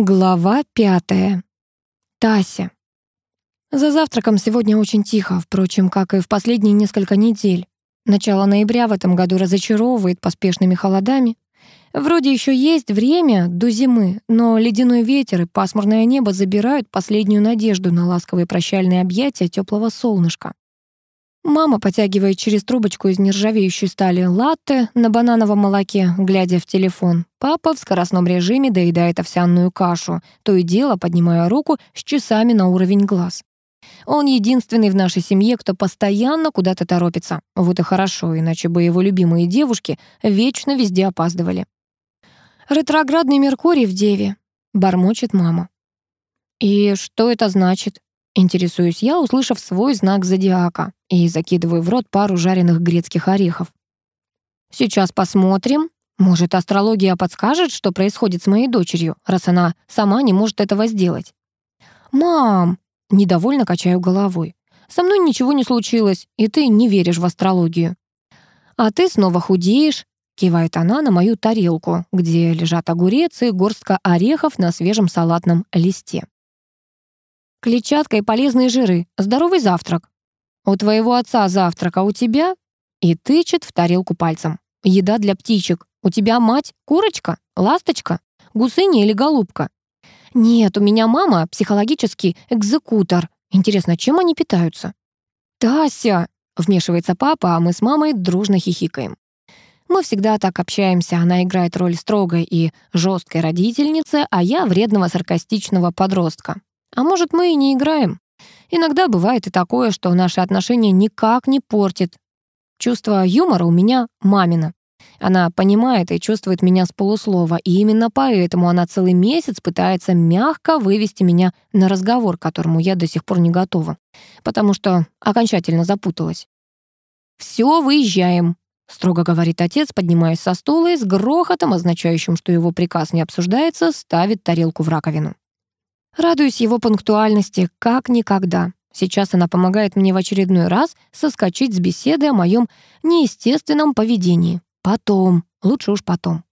Глава пятая. Тася. За завтраком сегодня очень тихо, впрочем, как и в последние несколько недель. Начало ноября в этом году разочаровывает поспешными холодами. Вроде еще есть время до зимы, но ледяной ветер и пасмурное небо забирают последнюю надежду на ласковые прощальные объятия теплого солнышка. Мама потягивает через трубочку из нержавеющей стали латте на банановом молоке, глядя в телефон. Папа в скоростном режиме доедает овсяную кашу, то и дело поднимая руку с часами на уровень глаз. Он единственный в нашей семье, кто постоянно куда-то торопится. Вот и хорошо, иначе бы его любимые девушки вечно везде опаздывали. «Ретроградный Меркурий в Деве», — бормочет мама. «И что это значит?» Интересуюсь я, услышав свой знак зодиака, и закидываю в рот пару жареных грецких орехов. Сейчас посмотрим. Может, астрология подскажет, что происходит с моей дочерью, раз она сама не может этого сделать. «Мам!» — недовольно качаю головой. «Со мной ничего не случилось, и ты не веришь в астрологию». «А ты снова худеешь», — кивает она на мою тарелку, где лежат огурец и горстка орехов на свежем салатном листе. Клетчатка и полезные жиры. Здоровый завтрак. У твоего отца завтрак, а у тебя? И тычет в тарелку пальцем. Еда для птичек. У тебя мать курочка, ласточка, гусыня или голубка? Нет, у меня мама психологический экзекутор. Интересно, чем они питаются? Тася, вмешивается папа, а мы с мамой дружно хихикаем. Мы всегда так общаемся. Она играет роль строгой и жесткой родительницы, а я вредного саркастичного подростка. А может, мы и не играем? Иногда бывает и такое, что наши отношения никак не портит. Чувство юмора у меня мамина. Она понимает и чувствует меня с полуслова, и именно поэтому она целый месяц пытается мягко вывести меня на разговор, к которому я до сих пор не готова, потому что окончательно запуталась. «Все, выезжаем», — строго говорит отец, поднимаясь со стула и с грохотом, означающим, что его приказ не обсуждается, ставит тарелку в раковину. Радуюсь его пунктуальности, как никогда. Сейчас она помогает мне в очередной раз соскочить с беседы о моем неестественном поведении. Потом, лучше уж потом.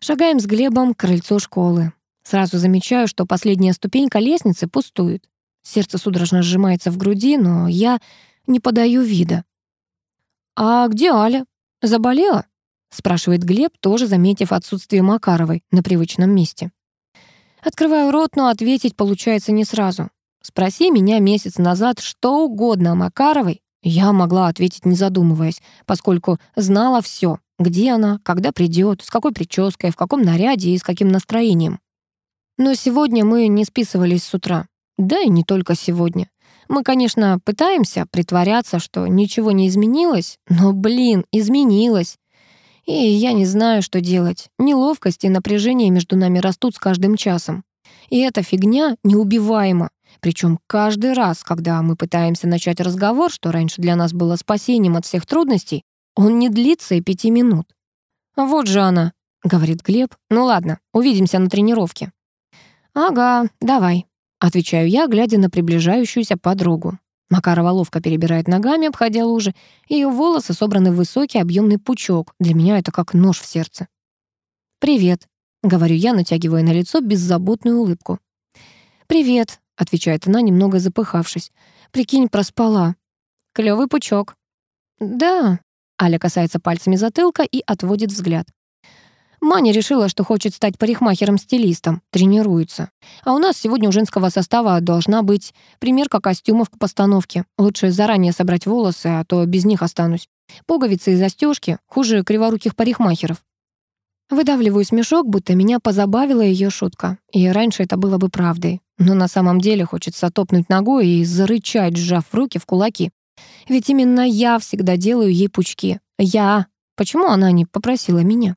Шагаем с Глебом к крыльцу школы. Сразу замечаю, что последняя ступенька лестницы пустует. Сердце судорожно сжимается в груди, но я не подаю вида. «А где Аля? Заболела?» — спрашивает Глеб, тоже заметив отсутствие Макаровой на привычном месте. Открываю рот, но ответить получается не сразу. Спроси меня месяц назад что угодно о Макаровой, я могла ответить не задумываясь, поскольку знала все, где она, когда придет, с какой прической, в каком наряде и с каким настроением. Но сегодня мы не списывались с утра. Да и не только сегодня. Мы, конечно, пытаемся притворяться, что ничего не изменилось, но, блин, изменилось. И я не знаю, что делать. Неловкость и напряжение между нами растут с каждым часом. И эта фигня неубиваема. Причем каждый раз, когда мы пытаемся начать разговор, что раньше для нас было спасением от всех трудностей, он не длится и пяти минут. «Вот же она», — говорит Глеб. «Ну ладно, увидимся на тренировке». «Ага, давай», — отвечаю я, глядя на приближающуюся подругу. Макарова ловко перебирает ногами, обходя лужи. Ее волосы собраны в высокий объемный пучок. Для меня это как нож в сердце. «Привет», — говорю я, натягивая на лицо беззаботную улыбку. «Привет», — отвечает она, немного запыхавшись. «Прикинь, проспала». Клевый пучок». «Да», — Аля касается пальцами затылка и отводит взгляд. Маня решила, что хочет стать парикмахером-стилистом, тренируется. А у нас сегодня у женского состава должна быть примерка костюмов к постановке. Лучше заранее собрать волосы, а то без них останусь. Пуговицы и застежки хуже криворуких парикмахеров. Выдавливаю смешок, будто меня позабавила ее шутка. И раньше это было бы правдой. Но на самом деле хочется топнуть ногой и зарычать, сжав руки в кулаки. Ведь именно я всегда делаю ей пучки. Я. Почему она не попросила меня?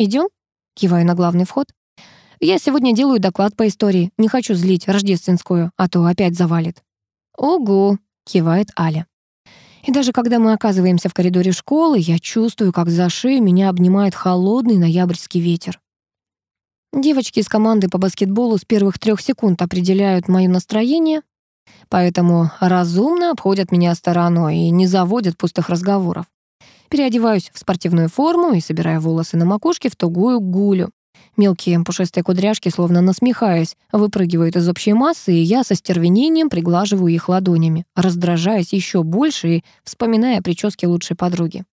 Идем? Киваю на главный вход. Я сегодня делаю доклад по истории. Не хочу злить рождественскую, а то опять завалит. Ого, кивает Аля. И даже когда мы оказываемся в коридоре школы, я чувствую, как за шею меня обнимает холодный ноябрьский ветер. Девочки из команды по баскетболу с первых трех секунд определяют мое настроение, поэтому разумно обходят меня стороной и не заводят пустых разговоров. Переодеваюсь в спортивную форму и собираю волосы на макушке в тугую гулю. Мелкие пушистые кудряшки, словно насмехаясь, выпрыгивают из общей массы, и я со стервенением приглаживаю их ладонями, раздражаясь еще больше и вспоминая прически лучшей подруги.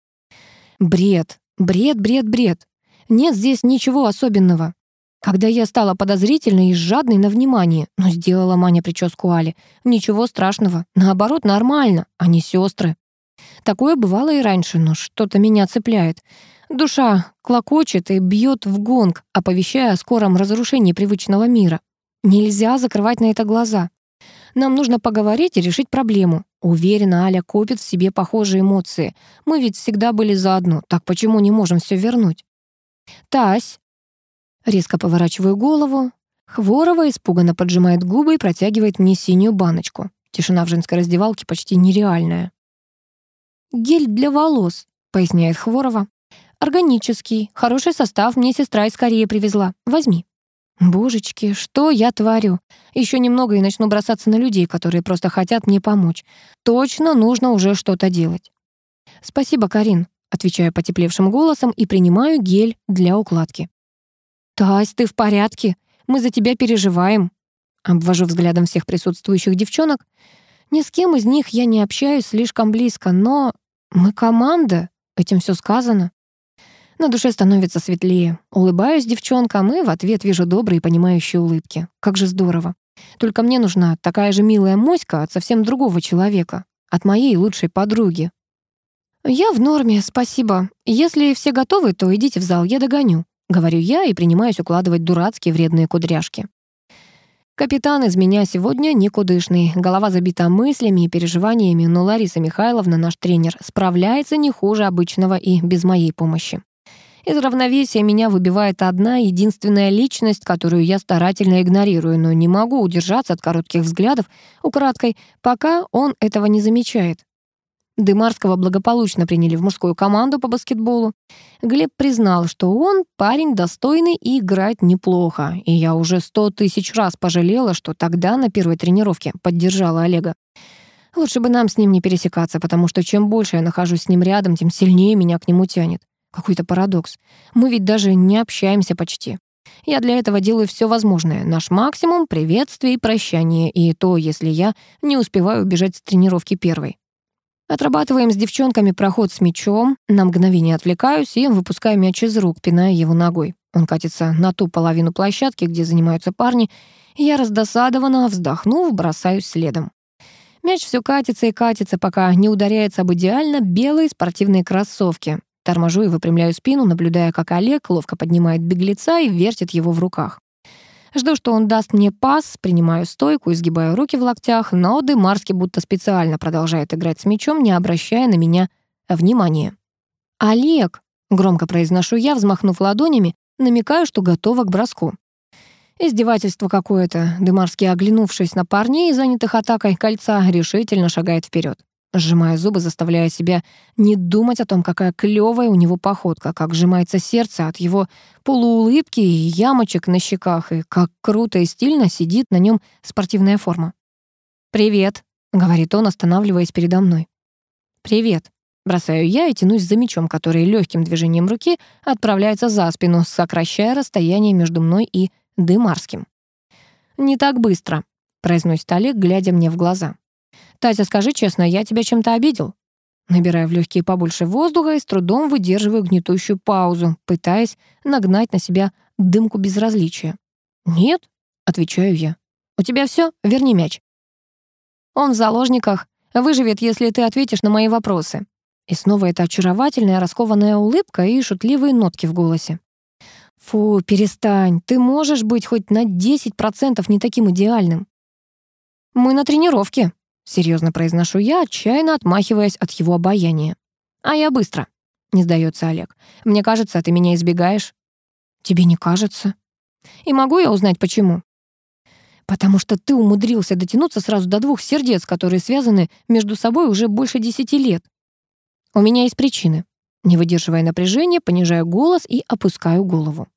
Бред, бред, бред, бред. Нет здесь ничего особенного. Когда я стала подозрительной и жадной на внимание, но сделала Маня прическу Али, ничего страшного, наоборот, нормально, они сестры. Такое бывало и раньше, но что-то меня цепляет. Душа клокочет и бьет в гонг, оповещая о скором разрушении привычного мира. Нельзя закрывать на это глаза. Нам нужно поговорить и решить проблему. Уверена, Аля копит в себе похожие эмоции. Мы ведь всегда были заодно, так почему не можем все вернуть? Тась. Резко поворачиваю голову. Хворова испуганно поджимает губы и протягивает мне синюю баночку. Тишина в женской раздевалке почти нереальная. «Гель для волос», — поясняет Хворова. Органический, хороший состав мне сестра из Кореи привезла. Возьми». Божечки, что я творю? Еще немного и начну бросаться на людей, которые просто хотят мне помочь. Точно нужно уже что-то делать. Спасибо, Карин, отвечаю потеплевшим голосом и принимаю гель для укладки. Тась, ты в порядке? Мы за тебя переживаем. Обвожу взглядом всех присутствующих девчонок. Ни с кем из них я не общаюсь слишком близко, но мы команда, этим все сказано. На душе становится светлее. Улыбаюсь девчонкам и в ответ вижу добрые понимающие улыбки. Как же здорово. Только мне нужна такая же милая моська от совсем другого человека. От моей лучшей подруги. «Я в норме, спасибо. Если все готовы, то идите в зал, я догоню», — говорю я и принимаюсь укладывать дурацкие вредные кудряшки. Капитан из меня сегодня никудышный, голова забита мыслями и переживаниями, но Лариса Михайловна, наш тренер, справляется не хуже обычного и без моей помощи. Из равновесия меня выбивает одна единственная личность, которую я старательно игнорирую, но не могу удержаться от коротких взглядов украдкой, пока он этого не замечает. Дымарского благополучно приняли в мужскую команду по баскетболу. Глеб признал, что он парень достойный и играть неплохо, и я уже сто тысяч раз пожалела, что тогда на первой тренировке поддержала Олега. Лучше бы нам с ним не пересекаться, потому что чем больше я нахожусь с ним рядом, тем сильнее меня к нему тянет. Какой-то парадокс. Мы ведь даже не общаемся почти. Я для этого делаю все возможное. Наш максимум — приветствие и прощание, и то, если я не успеваю убежать с тренировки первой. Отрабатываем с девчонками проход с мячом, на мгновение отвлекаюсь и выпускаю мяч из рук, пиная его ногой. Он катится на ту половину площадки, где занимаются парни, и я раздосадованно, вздохнув, бросаюсь следом. Мяч все катится и катится, пока не ударяется об идеально белые спортивные кроссовки. Торможу и выпрямляю спину, наблюдая, как Олег ловко поднимает беглеца и вертит его в руках. Жду, что он даст мне пас, принимаю стойку, изгибаю руки в локтях, но Дымарский будто специально продолжает играть с мячом, не обращая на меня внимания. «Олег!» — громко произношу я, взмахнув ладонями, намекаю, что готова к броску. Издевательство какое-то. Дымарский, оглянувшись на парней, занятых атакой кольца, решительно шагает вперед сжимая зубы, заставляя себя не думать о том, какая клёвая у него походка, как сжимается сердце от его полуулыбки и ямочек на щеках, и как круто и стильно сидит на нем спортивная форма. «Привет», — говорит он, останавливаясь передо мной. «Привет», — бросаю я и тянусь за мечом, который легким движением руки отправляется за спину, сокращая расстояние между мной и Дымарским. «Не так быстро», — произносит Олег, глядя мне в глаза. «Тася, скажи честно, я тебя чем-то обидел?» Набирая в легкие побольше воздуха и с трудом выдерживаю гнетущую паузу, пытаясь нагнать на себя дымку безразличия. «Нет», — отвечаю я. «У тебя все? Верни мяч». «Он в заложниках. Выживет, если ты ответишь на мои вопросы». И снова эта очаровательная раскованная улыбка и шутливые нотки в голосе. «Фу, перестань. Ты можешь быть хоть на 10% не таким идеальным». «Мы на тренировке», Серьезно произношу я, отчаянно отмахиваясь от его обаяния. «А я быстро», — не сдается Олег. «Мне кажется, ты меня избегаешь». «Тебе не кажется?» «И могу я узнать, почему?» «Потому что ты умудрился дотянуться сразу до двух сердец, которые связаны между собой уже больше десяти лет. У меня есть причины». Не выдерживая напряжения, понижаю голос и опускаю голову.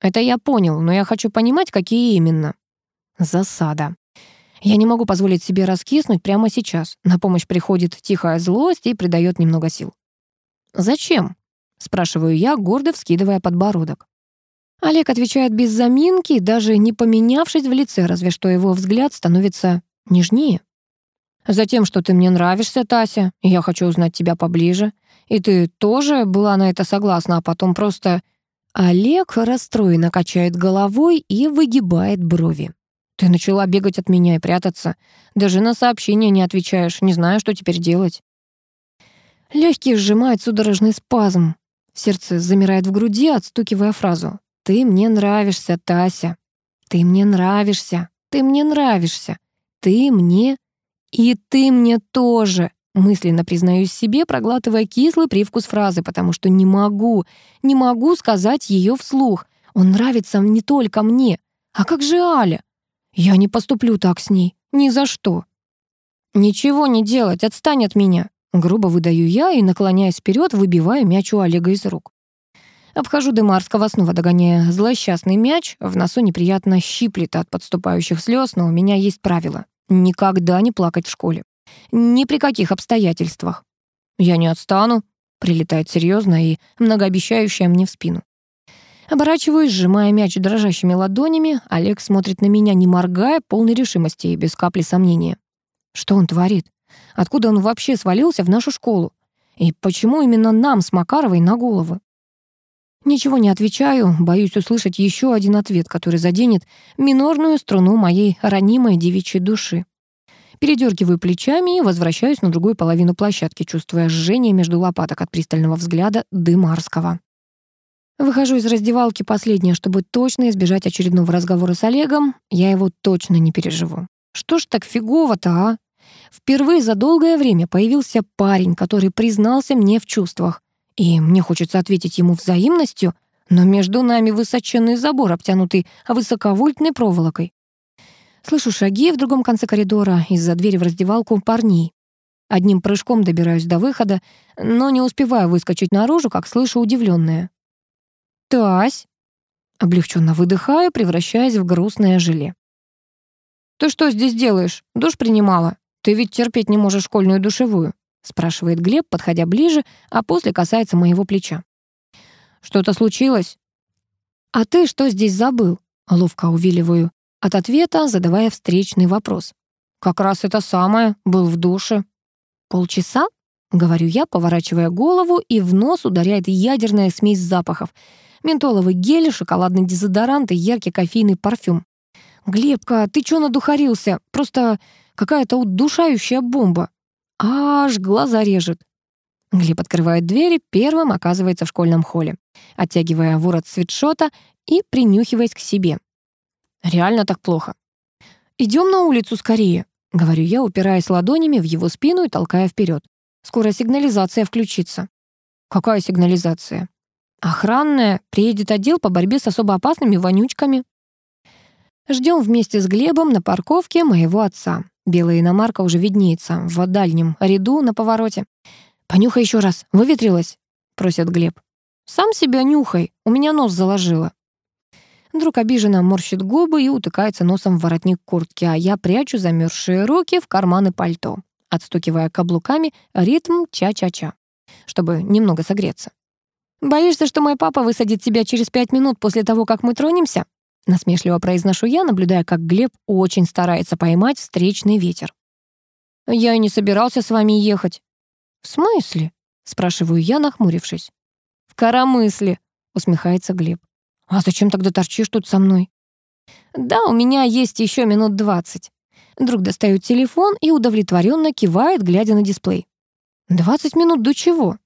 «Это я понял, но я хочу понимать, какие именно». Засада. Я не могу позволить себе раскиснуть прямо сейчас. На помощь приходит тихая злость и придает немного сил. «Зачем?» — спрашиваю я, гордо вскидывая подбородок. Олег отвечает без заминки, даже не поменявшись в лице, разве что его взгляд становится нежнее. Затем, что ты мне нравишься, Тася, я хочу узнать тебя поближе. И ты тоже была на это согласна, а потом просто... Олег расстроенно качает головой и выгибает брови. Ты начала бегать от меня и прятаться. Даже на сообщения не отвечаешь. Не знаю, что теперь делать. Легкий сжимает судорожный спазм. Сердце замирает в груди, отстукивая фразу. «Ты мне нравишься, Тася. Ты мне нравишься. Ты мне нравишься. Ты мне «И ты мне тоже», мысленно признаюсь себе, проглатывая кислый привкус фразы, потому что не могу, не могу сказать ее вслух. Он нравится не только мне. А как же Аля? Я не поступлю так с ней. Ни за что. «Ничего не делать, отстань от меня», грубо выдаю я и, наклоняясь вперед, выбиваю мяч у Олега из рук. Обхожу Демарского, снова догоняя злосчастный мяч. В носу неприятно щиплет от подступающих слез, но у меня есть правило. Никогда не плакать в школе. Ни при каких обстоятельствах. Я не отстану, прилетает серьезно и многообещающая мне в спину. Оборачиваюсь, сжимая мяч дрожащими ладонями. Олег смотрит на меня, не моргая, полной решимости и без капли сомнения. Что он творит? Откуда он вообще свалился в нашу школу? И почему именно нам с Макаровой на голову? Ничего не отвечаю, боюсь услышать еще один ответ, который заденет минорную струну моей ранимой девичьей души. Передергиваю плечами и возвращаюсь на другую половину площадки, чувствуя жжение между лопаток от пристального взгляда Дымарского. Выхожу из раздевалки последнее, чтобы точно избежать очередного разговора с Олегом. Я его точно не переживу. Что ж так фигово-то, а? Впервые за долгое время появился парень, который признался мне в чувствах. И мне хочется ответить ему взаимностью, но между нами высоченный забор, обтянутый высоковольтной проволокой. Слышу шаги в другом конце коридора из-за двери в раздевалку парней. Одним прыжком добираюсь до выхода, но не успеваю выскочить наружу, как слышу удивленное. «Тась!» Облегченно выдыхаю, превращаясь в грустное желе. «Ты что здесь делаешь? Душ принимала? Ты ведь терпеть не можешь школьную душевую спрашивает Глеб, подходя ближе, а после касается моего плеча. Что-то случилось? А ты что здесь забыл? Ловко увиливаю от ответа, задавая встречный вопрос. Как раз это самое, был в душе. Полчаса? Говорю я, поворачивая голову, и в нос ударяет ядерная смесь запахов. Ментоловый гель, шоколадный дезодорант и яркий кофейный парфюм. «Глебка, ты чё надухарился? Просто какая-то удушающая бомба. Аж глаза режет. Глеб открывает дверь и первым оказывается в школьном холле, оттягивая ворот свитшота и принюхиваясь к себе. Реально так плохо. Идем на улицу скорее», — говорю я, упираясь ладонями в его спину и толкая вперед. «Скоро сигнализация включится». «Какая сигнализация?» «Охранная. Приедет отдел по борьбе с особо опасными вонючками». Ждем вместе с Глебом на парковке моего отца. Белая иномарка уже виднеется в дальнем ряду на повороте. «Понюхай еще раз, выветрилась?» — просит Глеб. «Сам себя нюхай, у меня нос заложило». Друг обиженно морщит губы и утыкается носом в воротник куртки, а я прячу замерзшие руки в карманы пальто, отстукивая каблуками ритм ча-ча-ча, чтобы немного согреться. «Боишься, что мой папа высадит тебя через пять минут после того, как мы тронемся?» Насмешливо произношу я, наблюдая, как Глеб очень старается поймать встречный ветер. «Я и не собирался с вами ехать». «В смысле?» — спрашиваю я, нахмурившись. «В коромысле», — усмехается Глеб. «А зачем тогда торчишь тут со мной?» «Да, у меня есть еще минут двадцать». Друг достает телефон и удовлетворенно кивает, глядя на дисплей. «Двадцать минут до чего?»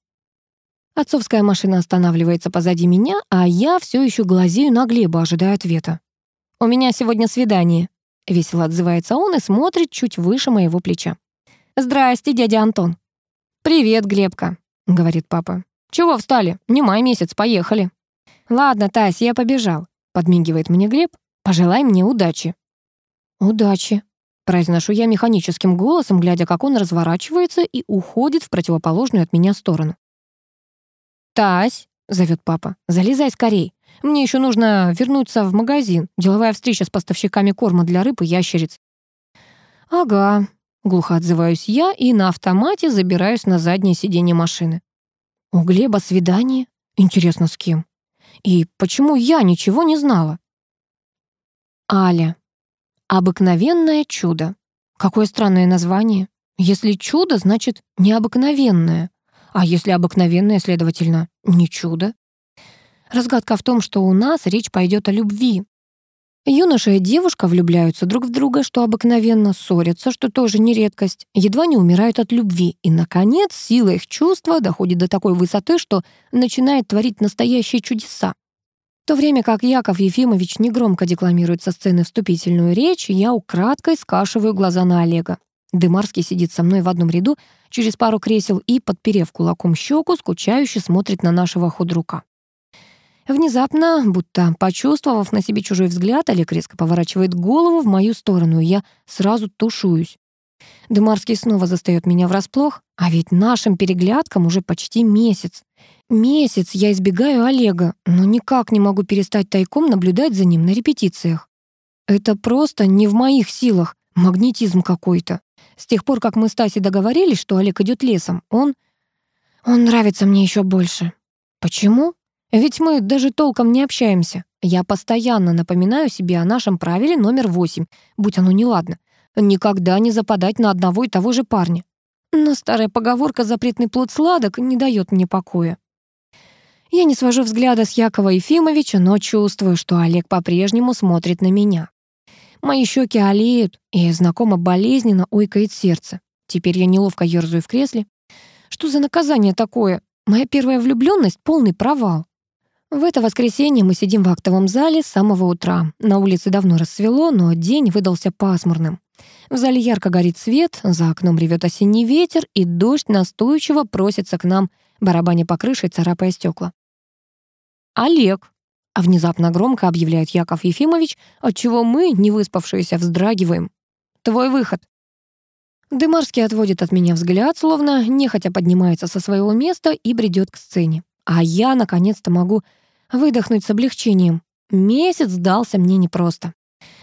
Отцовская машина останавливается позади меня, а я все еще глазею на Глеба, ожидая ответа. «У меня сегодня свидание», — весело отзывается он и смотрит чуть выше моего плеча. «Здрасте, дядя Антон». «Привет, Глебка», — говорит папа. «Чего встали? Не май месяц, поехали». «Ладно, Тась, я побежал», — подмигивает мне Глеб. «Пожелай мне удачи». «Удачи», — произношу я механическим голосом, глядя, как он разворачивается и уходит в противоположную от меня сторону. «Тась», — зовет папа, — «залезай скорей. Мне еще нужно вернуться в магазин. Деловая встреча с поставщиками корма для рыб и ящериц». «Ага», — глухо отзываюсь я и на автомате забираюсь на заднее сиденье машины. «У Глеба свидание? Интересно, с кем?» И почему я ничего не знала? Аля. Обыкновенное чудо. Какое странное название. Если чудо, значит необыкновенное. А если обыкновенное, следовательно, не чудо. Разгадка в том, что у нас речь пойдет о любви. Юноша и девушка влюбляются друг в друга, что обыкновенно ссорятся, что тоже не редкость, едва не умирают от любви, и, наконец, сила их чувства доходит до такой высоты, что начинает творить настоящие чудеса. В то время как Яков Ефимович негромко декламирует со сцены вступительную речь, я украдкой скашиваю глаза на Олега. Дымарский сидит со мной в одном ряду, через пару кресел и, подперев кулаком щеку, скучающе смотрит на нашего худрука. Внезапно, будто почувствовав на себе чужой взгляд, Олег резко поворачивает голову в мою сторону, и я сразу тушуюсь. Дымарский снова застаёт меня врасплох, а ведь нашим переглядкам уже почти месяц. Месяц я избегаю Олега, но никак не могу перестать тайком наблюдать за ним на репетициях. Это просто не в моих силах, магнетизм какой-то. С тех пор, как мы с Тасей договорились, что Олег идет лесом, он... Он нравится мне еще больше. Почему? Ведь мы даже толком не общаемся. Я постоянно напоминаю себе о нашем правиле номер восемь, будь оно неладно. Никогда не западать на одного и того же парня. Но старая поговорка «запретный плод сладок» не дает мне покоя. Я не свожу взгляда с Якова Ефимовича, но чувствую, что Олег по-прежнему смотрит на меня. Мои щеки олеют, и знакомо болезненно ойкает сердце. Теперь я неловко ерзаю в кресле. Что за наказание такое? Моя первая влюбленность — полный провал. В это воскресенье мы сидим в актовом зале с самого утра. На улице давно рассвело, но день выдался пасмурным. В зале ярко горит свет, за окном ревет осенний ветер, и дождь настойчиво просится к нам, барабаня по крыше и царапая стекла. «Олег!» — а внезапно громко объявляет Яков Ефимович, отчего мы, не выспавшиеся, вздрагиваем. «Твой выход!» Дымарский отводит от меня взгляд, словно нехотя поднимается со своего места и бредет к сцене. А я, наконец-то, могу выдохнуть с облегчением. Месяц дался мне непросто.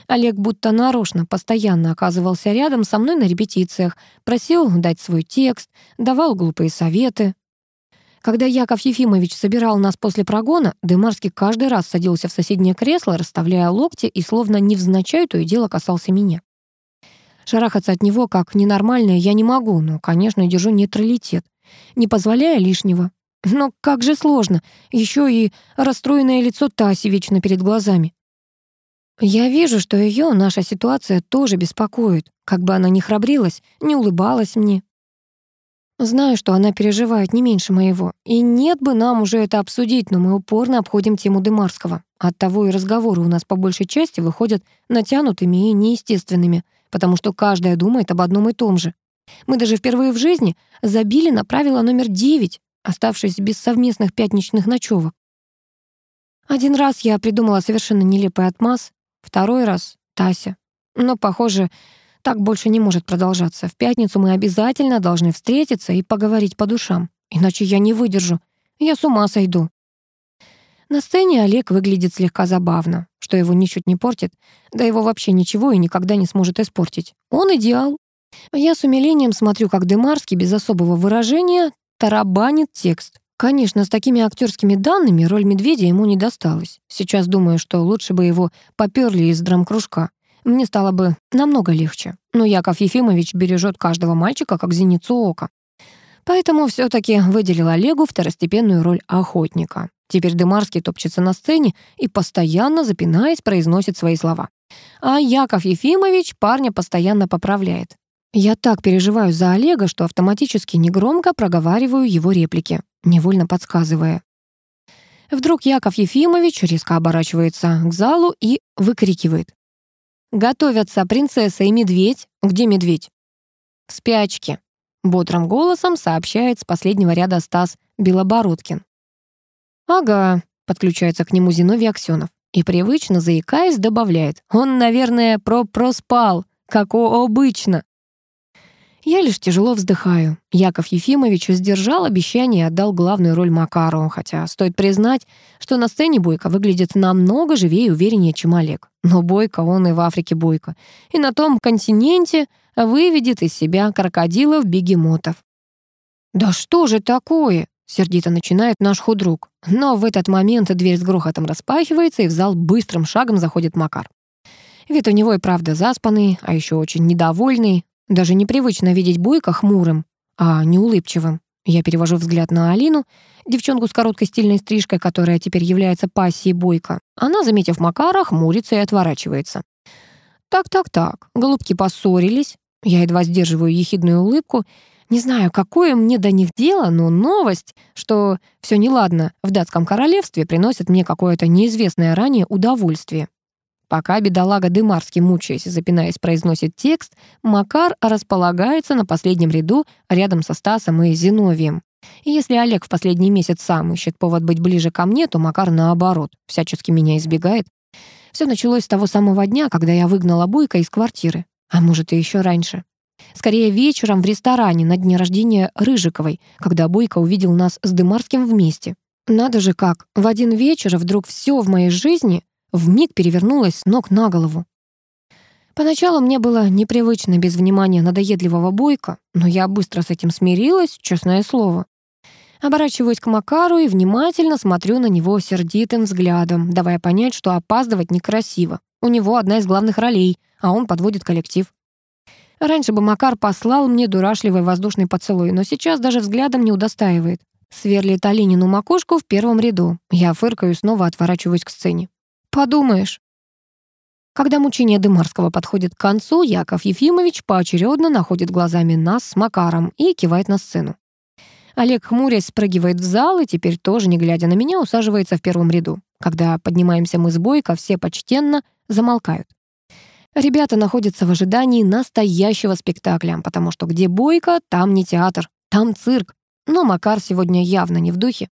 Олег будто нарочно постоянно оказывался рядом со мной на репетициях, просил дать свой текст, давал глупые советы. Когда Яков Ефимович собирал нас после прогона, Дымарский каждый раз садился в соседнее кресло, расставляя локти и словно невзначай то и дело касался меня. Шарахаться от него как ненормальное я не могу, но, конечно, держу нейтралитет, не позволяя лишнего. Но как же сложно. Еще и расстроенное лицо Таси вечно перед глазами. Я вижу, что ее наша ситуация тоже беспокоит. Как бы она ни храбрилась, не улыбалась мне. Знаю, что она переживает не меньше моего. И нет бы нам уже это обсудить, но мы упорно обходим тему Дымарского. Оттого и разговоры у нас по большей части выходят натянутыми и неестественными, потому что каждая думает об одном и том же. Мы даже впервые в жизни забили на правило номер девять, оставшись без совместных пятничных ночевок. Один раз я придумала совершенно нелепый отмаз, второй раз — Тася. Но, похоже, так больше не может продолжаться. В пятницу мы обязательно должны встретиться и поговорить по душам. Иначе я не выдержу. Я с ума сойду. На сцене Олег выглядит слегка забавно, что его ничуть не портит, да его вообще ничего и никогда не сможет испортить. Он идеал. Я с умилением смотрю, как Демарский без особого выражения тарабанит текст. Конечно, с такими актерскими данными роль медведя ему не досталась. Сейчас думаю, что лучше бы его поперли из драмкружка. Мне стало бы намного легче. Но Яков Ефимович бережет каждого мальчика как зеницу ока. Поэтому все таки выделил Олегу второстепенную роль охотника. Теперь Дымарский топчется на сцене и, постоянно запинаясь, произносит свои слова. А Яков Ефимович парня постоянно поправляет. Я так переживаю за Олега, что автоматически негромко проговариваю его реплики, невольно подсказывая. Вдруг Яков Ефимович резко оборачивается к залу и выкрикивает. «Готовятся принцесса и медведь. Где медведь?» «В спячке», — бодрым голосом сообщает с последнего ряда Стас Белобородкин. «Ага», — подключается к нему Зиновий Аксенов и привычно, заикаясь, добавляет. «Он, наверное, про-проспал, как обычно». Я лишь тяжело вздыхаю. Яков Ефимович сдержал обещание и отдал главную роль Макару, хотя стоит признать, что на сцене Бойко выглядит намного живее и увереннее, чем Олег. Но Бойко он и в Африке Бойко. И на том континенте выведет из себя крокодилов-бегемотов. «Да что же такое?» Сердито начинает наш худрук. Но в этот момент дверь с грохотом распахивается, и в зал быстрым шагом заходит Макар. Вид у него и правда заспанный, а еще очень недовольный. Даже непривычно видеть Бойко хмурым, а не улыбчивым. Я перевожу взгляд на Алину, девчонку с короткой стильной стрижкой, которая теперь является пассией Бойко. Она, заметив Макара, хмурится и отворачивается. Так-так-так, голубки поссорились. Я едва сдерживаю ехидную улыбку. Не знаю, какое мне до них дело, но новость, что все неладно в датском королевстве, приносит мне какое-то неизвестное ранее удовольствие. Пока бедолага Дымарский, мучаясь и запинаясь, произносит текст, Макар располагается на последнем ряду рядом со Стасом и Зиновием. И если Олег в последний месяц сам ищет повод быть ближе ко мне, то Макар, наоборот, всячески меня избегает. Все началось с того самого дня, когда я выгнала Бойко из квартиры. А может, и еще раньше. Скорее, вечером в ресторане на дне рождения Рыжиковой, когда Бойко увидел нас с Дымарским вместе. Надо же как, в один вечер вдруг все в моей жизни вмиг перевернулась с ног на голову. Поначалу мне было непривычно без внимания надоедливого бойка, но я быстро с этим смирилась, честное слово. Оборачиваюсь к Макару и внимательно смотрю на него сердитым взглядом, давая понять, что опаздывать некрасиво. У него одна из главных ролей, а он подводит коллектив. Раньше бы Макар послал мне дурашливый воздушный поцелуй, но сейчас даже взглядом не удостаивает. Сверлит Алинину макушку в первом ряду. Я фыркаю снова отворачиваюсь к сцене. Подумаешь. Когда мучение Дымарского подходит к концу, Яков Ефимович поочередно находит глазами нас с Макаром и кивает на сцену. Олег, хмурясь, спрыгивает в зал и теперь тоже, не глядя на меня, усаживается в первом ряду. Когда поднимаемся мы с Бойко, все почтенно замолкают. Ребята находятся в ожидании настоящего спектакля, потому что где Бойко, там не театр, там цирк. Но Макар сегодня явно не в духе.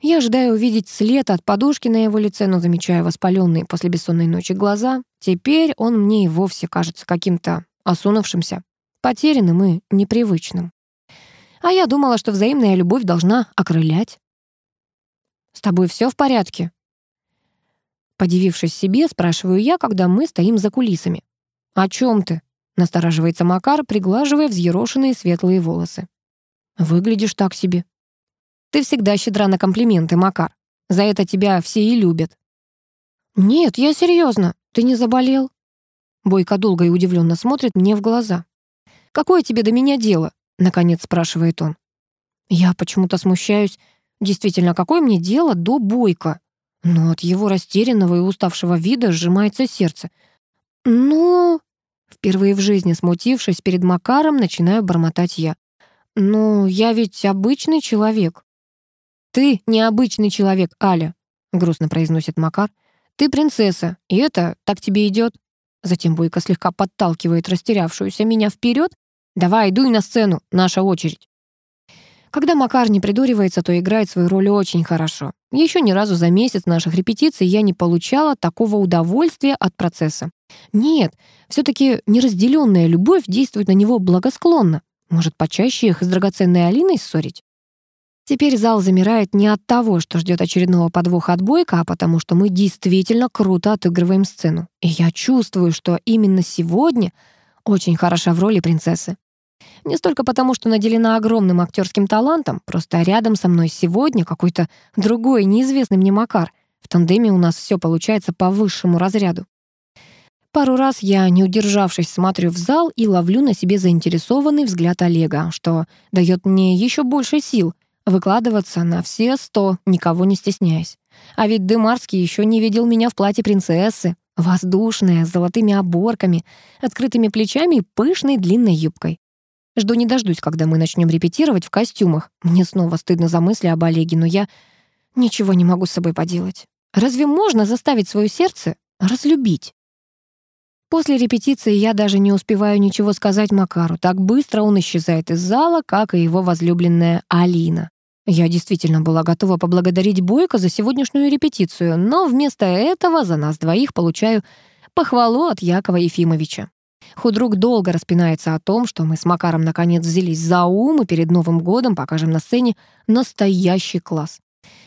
Я ожидаю увидеть след от подушки на его лице, но замечаю воспаленные после бессонной ночи глаза. Теперь он мне и вовсе кажется каким-то осунувшимся, потерянным и непривычным. А я думала, что взаимная любовь должна окрылять. «С тобой все в порядке?» Подивившись себе, спрашиваю я, когда мы стоим за кулисами. «О чем ты?» — настораживается Макар, приглаживая взъерошенные светлые волосы. «Выглядишь так себе», ты всегда щедра на комплименты, Макар. За это тебя все и любят». «Нет, я серьезно. Ты не заболел?» Бойко долго и удивленно смотрит мне в глаза. «Какое тебе до меня дело?» — наконец спрашивает он. Я почему-то смущаюсь. Действительно, какое мне дело до Бойко? Но от его растерянного и уставшего вида сжимается сердце. «Ну...» Впервые в жизни смутившись перед Макаром, начинаю бормотать я. «Ну, я ведь обычный человек». «Ты необычный человек, Аля», — грустно произносит Макар. «Ты принцесса, и это так тебе идет». Затем Бойко слегка подталкивает растерявшуюся меня вперед. «Давай, дуй на сцену, наша очередь». Когда Макар не придуривается, то играет свою роль очень хорошо. Еще ни разу за месяц наших репетиций я не получала такого удовольствия от процесса. Нет, все-таки неразделенная любовь действует на него благосклонно. Может, почаще их с драгоценной Алиной ссорить? Теперь зал замирает не от того, что ждет очередного подвоха от Бойко, а потому что мы действительно круто отыгрываем сцену. И я чувствую, что именно сегодня очень хороша в роли принцессы. Не столько потому, что наделена огромным актерским талантом, просто рядом со мной сегодня какой-то другой, неизвестный мне Макар. В тандеме у нас все получается по высшему разряду. Пару раз я, не удержавшись, смотрю в зал и ловлю на себе заинтересованный взгляд Олега, что дает мне еще больше сил — Выкладываться на все сто, никого не стесняясь. А ведь Дымарский еще не видел меня в платье принцессы, воздушная, с золотыми оборками, открытыми плечами и пышной длинной юбкой. Жду не дождусь, когда мы начнем репетировать в костюмах. Мне снова стыдно за мысли об Олеге, но я ничего не могу с собой поделать. Разве можно заставить свое сердце разлюбить? После репетиции я даже не успеваю ничего сказать Макару. Так быстро он исчезает из зала, как и его возлюбленная Алина. Я действительно была готова поблагодарить Бойко за сегодняшнюю репетицию, но вместо этого за нас двоих получаю похвалу от Якова Ефимовича. Худрук долго распинается о том, что мы с Макаром наконец взялись за ум и перед Новым годом покажем на сцене настоящий класс.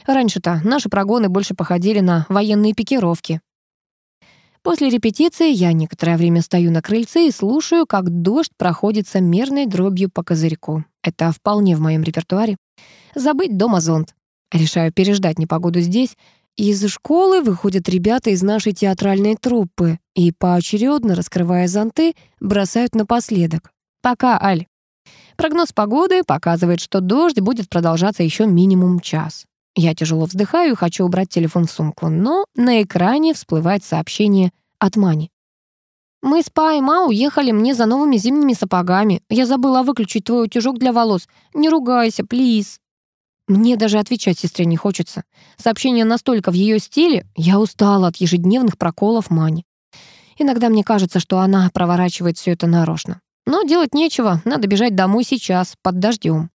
Раньше-то наши прогоны больше походили на военные пикировки. После репетиции я некоторое время стою на крыльце и слушаю, как дождь проходится мерной дробью по козырьку. Это вполне в моем репертуаре. Забыть дома зонт. Решаю переждать непогоду здесь. Из школы выходят ребята из нашей театральной труппы и, поочередно раскрывая зонты, бросают напоследок. «Пока, Аль». Прогноз погоды показывает, что дождь будет продолжаться еще минимум час. Я тяжело вздыхаю и хочу убрать телефон в сумку, но на экране всплывает сообщение от Мани. «Мы с Па и Ма уехали мне за новыми зимними сапогами. Я забыла выключить твой утюжок для волос. Не ругайся, плиз». Мне даже отвечать сестре не хочется. Сообщение настолько в ее стиле, я устала от ежедневных проколов Мани. Иногда мне кажется, что она проворачивает все это нарочно. Но делать нечего, надо бежать домой сейчас, под дождем.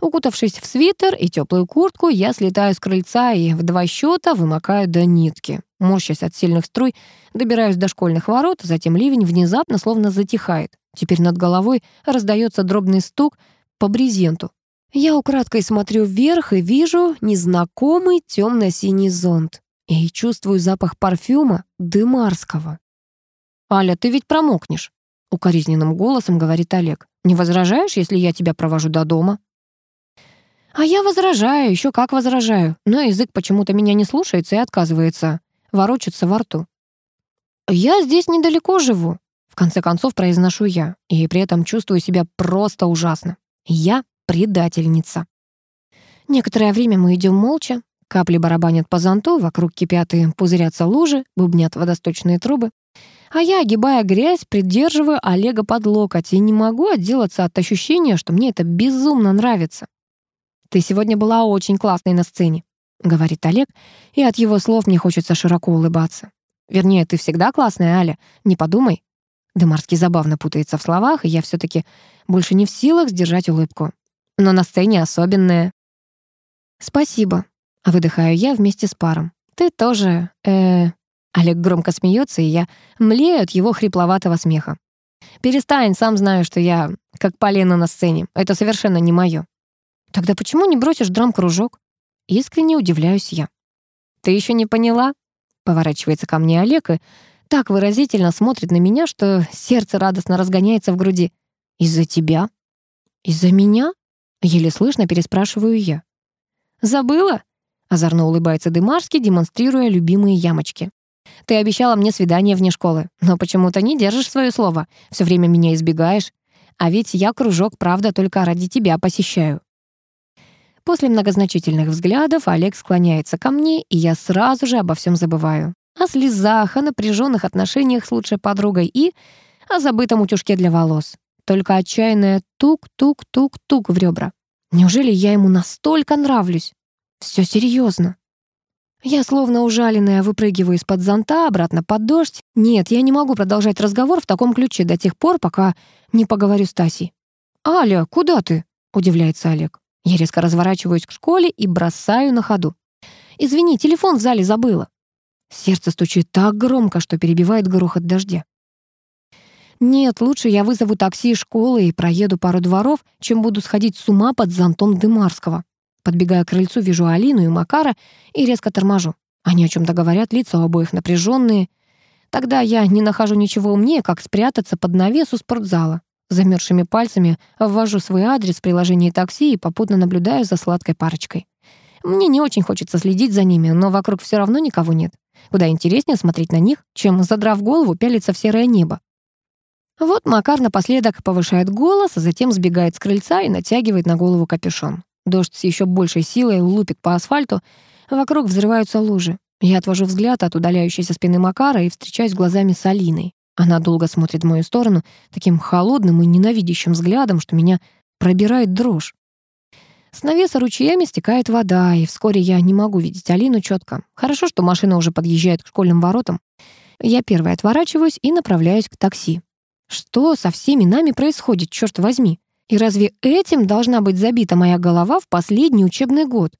Укутавшись в свитер и теплую куртку, я слетаю с крыльца и в два счета вымокаю до нитки. Морщась от сильных струй, добираюсь до школьных ворот, затем ливень внезапно словно затихает. Теперь над головой раздается дробный стук по брезенту. Я украдкой смотрю вверх и вижу незнакомый темно-синий зонт. И чувствую запах парфюма дымарского. «Аля, ты ведь промокнешь», — укоризненным голосом говорит Олег. «Не возражаешь, если я тебя провожу до дома?» А я возражаю, еще как возражаю, но язык почему-то меня не слушается и отказывается, ворочаться во рту. «Я здесь недалеко живу», — в конце концов произношу я, и при этом чувствую себя просто ужасно. Я предательница. Некоторое время мы идем молча, капли барабанят по зонту, вокруг кипят и пузырятся лужи, бубнят водосточные трубы. А я, огибая грязь, придерживаю Олега под локоть и не могу отделаться от ощущения, что мне это безумно нравится. «Ты сегодня была очень классной на сцене», — говорит Олег, и от его слов мне хочется широко улыбаться. «Вернее, ты всегда классная, Аля, не подумай». Дымарский забавно путается в словах, и я все таки больше не в силах сдержать улыбку. Но на сцене особенная. «Спасибо», — выдыхаю я вместе с паром. «Ты тоже, э Олег громко смеется, и я млею от его хрипловатого смеха. «Перестань, сам знаю, что я как полено на сцене. Это совершенно не мое. Тогда почему не бросишь драм-кружок? Искренне удивляюсь я. Ты еще не поняла? Поворачивается ко мне Олег и так выразительно смотрит на меня, что сердце радостно разгоняется в груди. Из-за тебя? Из-за меня? Еле слышно переспрашиваю я. Забыла? Озорно улыбается Дымарский, демонстрируя любимые ямочки. Ты обещала мне свидание вне школы, но почему-то не держишь свое слово. Все время меня избегаешь. А ведь я кружок, правда, только ради тебя посещаю. После многозначительных взглядов Олег склоняется ко мне, и я сразу же обо всем забываю. О слезах, о напряженных отношениях с лучшей подругой и о забытом утюжке для волос. Только отчаянное тук-тук-тук-тук в ребра. Неужели я ему настолько нравлюсь? Все серьезно. Я словно ужаленная выпрыгиваю из-под зонта обратно под дождь. Нет, я не могу продолжать разговор в таком ключе до тех пор, пока не поговорю с Тасей. «Аля, куда ты?» — удивляется Олег. Я резко разворачиваюсь к школе и бросаю на ходу. «Извини, телефон в зале забыла». Сердце стучит так громко, что перебивает грохот дождя. Нет, лучше я вызову такси из школы и проеду пару дворов, чем буду сходить с ума под зонтом Дымарского. Подбегая к крыльцу, вижу Алину и Макара и резко торможу. Они о чем то говорят, лица у обоих напряженные. Тогда я не нахожу ничего умнее, как спрятаться под навес у спортзала. Замерзшими пальцами ввожу свой адрес в приложении такси и попутно наблюдаю за сладкой парочкой. Мне не очень хочется следить за ними, но вокруг все равно никого нет. Куда интереснее смотреть на них, чем, задрав голову, пялиться в серое небо. Вот Макар напоследок повышает голос, а затем сбегает с крыльца и натягивает на голову капюшон. Дождь с еще большей силой лупит по асфальту, вокруг взрываются лужи. Я отвожу взгляд от удаляющейся спины Макара и встречаюсь глазами с Алиной. Она долго смотрит в мою сторону таким холодным и ненавидящим взглядом, что меня пробирает дрожь. С навеса ручьями стекает вода, и вскоре я не могу видеть Алину четко. Хорошо, что машина уже подъезжает к школьным воротам. Я первой отворачиваюсь и направляюсь к такси. Что со всеми нами происходит, черт возьми? И разве этим должна быть забита моя голова в последний учебный год?